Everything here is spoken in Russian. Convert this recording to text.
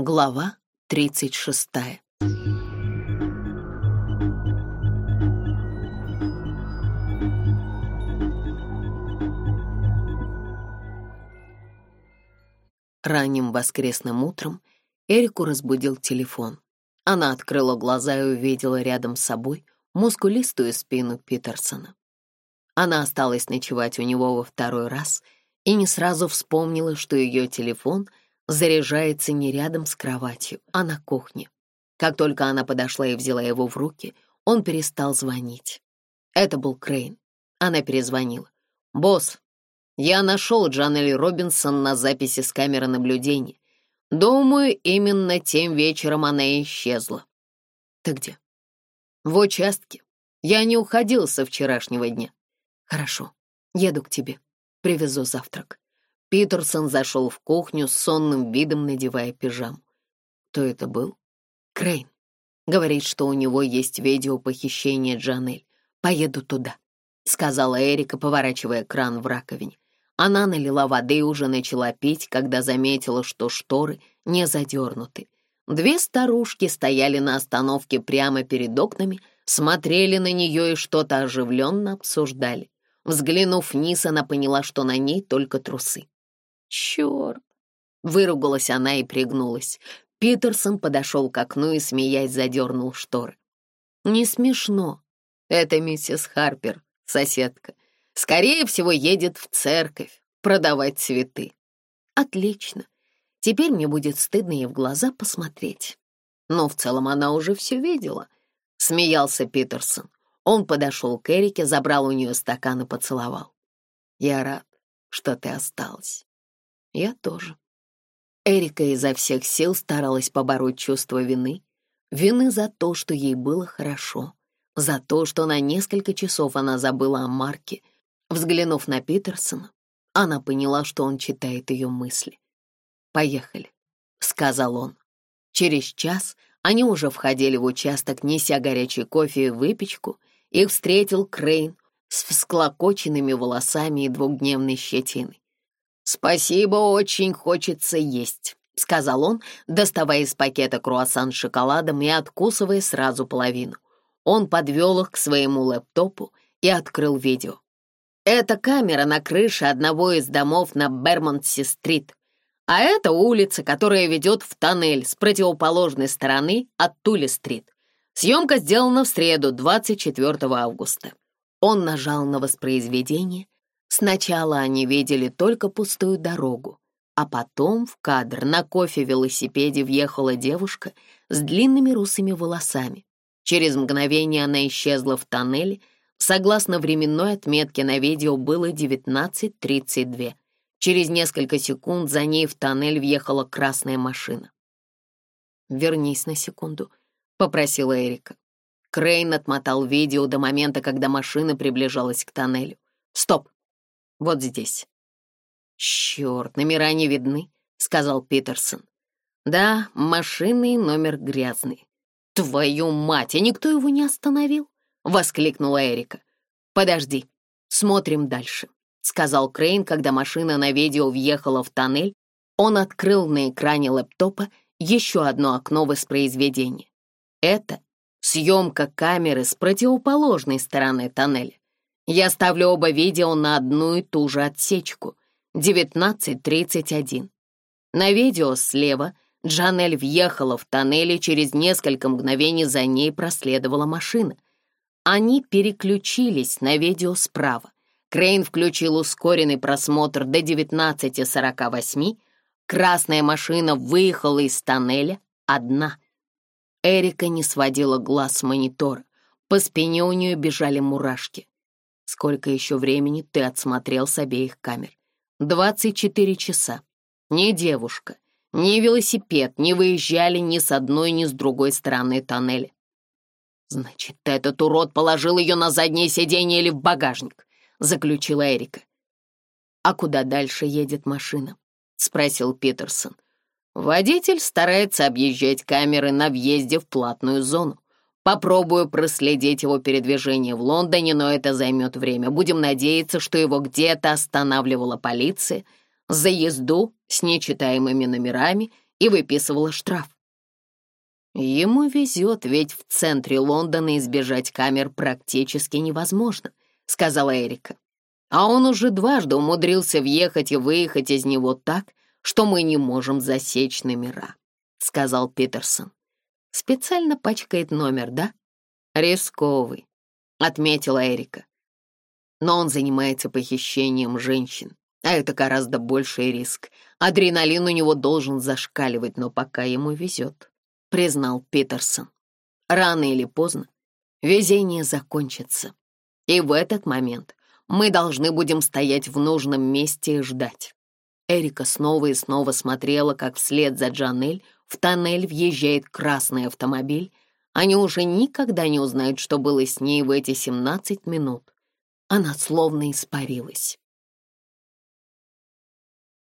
Глава 36 Ранним воскресным утром Эрику разбудил телефон. Она открыла глаза и увидела рядом с собой мускулистую спину Питерсона. Она осталась ночевать у него во второй раз и не сразу вспомнила, что ее телефон — заряжается не рядом с кроватью, а на кухне. Как только она подошла и взяла его в руки, он перестал звонить. Это был Крейн. Она перезвонила. «Босс, я нашел Джанели Робинсон на записи с камеры наблюдения. Думаю, именно тем вечером она исчезла». «Ты где?» «В участке. Я не уходил со вчерашнего дня». «Хорошо, еду к тебе. Привезу завтрак». Питерсон зашел в кухню с сонным видом, надевая пижаму. Кто это был? Крейн. Говорит, что у него есть видео похищения Джанель. «Поеду туда», — сказала Эрика, поворачивая кран в раковине. Она налила воды и уже начала пить, когда заметила, что шторы не задернуты. Две старушки стояли на остановке прямо перед окнами, смотрели на нее и что-то оживленно обсуждали. Взглянув вниз, она поняла, что на ней только трусы. Черт! Выругалась она и пригнулась. Питерсон подошел к окну и, смеясь, задернул шторы. «Не смешно. Это миссис Харпер, соседка. Скорее всего, едет в церковь продавать цветы». «Отлично. Теперь мне будет стыдно ей в глаза посмотреть». Но в целом она уже все видела, — смеялся Питерсон. Он подошел к Эрике, забрал у нее стакан и поцеловал. «Я рад, что ты осталась». Я тоже. Эрика изо всех сил старалась побороть чувство вины. Вины за то, что ей было хорошо. За то, что на несколько часов она забыла о Марке. Взглянув на Питерсона, она поняла, что он читает ее мысли. «Поехали», — сказал он. Через час они уже входили в участок, неся горячий кофе и выпечку. Их встретил Крейн с всклокоченными волосами и двухдневной щетиной. «Спасибо, очень хочется есть», — сказал он, доставая из пакета круассан с шоколадом и откусывая сразу половину. Он подвел их к своему лэптопу и открыл видео. «Это камера на крыше одного из домов на Бермонтси-стрит. А это улица, которая ведет в тоннель с противоположной стороны от Тули-стрит. Съемка сделана в среду, 24 августа». Он нажал на воспроизведение — Сначала они видели только пустую дорогу, а потом в кадр на кофе-велосипеде въехала девушка с длинными русыми волосами. Через мгновение она исчезла в тоннеле. Согласно временной отметке на видео было 19.32. Через несколько секунд за ней в тоннель въехала красная машина. «Вернись на секунду», — попросила Эрика. Крейн отмотал видео до момента, когда машина приближалась к тоннелю. «Стоп! Вот здесь». «Черт, номера не видны», — сказал Питерсон. «Да, машины номер грязный». «Твою мать, а никто его не остановил?» — воскликнула Эрика. «Подожди, смотрим дальше», — сказал Крейн, когда машина на видео въехала в тоннель. Он открыл на экране лэптопа еще одно окно воспроизведения. Это съемка камеры с противоположной стороны тоннеля. Я ставлю оба видео на одну и ту же отсечку — 19.31. На видео слева Джанель въехала в тоннели, через несколько мгновений за ней проследовала машина. Они переключились на видео справа. Крейн включил ускоренный просмотр до 19.48. Красная машина выехала из тоннеля одна. Эрика не сводила глаз с монитора. По спине у нее бежали мурашки. Сколько еще времени ты отсмотрел с обеих камер? 24 часа. Ни девушка, ни велосипед не выезжали ни с одной, ни с другой стороны тоннеля. «Значит, этот урод положил ее на заднее сиденье или в багажник», — заключила Эрика. «А куда дальше едет машина?» — спросил Питерсон. «Водитель старается объезжать камеры на въезде в платную зону. Попробую проследить его передвижение в Лондоне, но это займет время. Будем надеяться, что его где-то останавливала полиция за езду с нечитаемыми номерами и выписывала штраф. Ему везет, ведь в центре Лондона избежать камер практически невозможно, сказала Эрика. А он уже дважды умудрился въехать и выехать из него так, что мы не можем засечь номера, сказал Питерсон. Специально пачкает номер, да? Рисковый, отметила Эрика. Но он занимается похищением женщин, а это гораздо больший риск. Адреналин у него должен зашкаливать, но пока ему везет, признал Питерсон. Рано или поздно везение закончится. И в этот момент мы должны будем стоять в нужном месте и ждать. Эрика снова и снова смотрела, как вслед за Джанель в тоннель въезжает красный автомобиль. Они уже никогда не узнают, что было с ней в эти 17 минут. Она словно испарилась.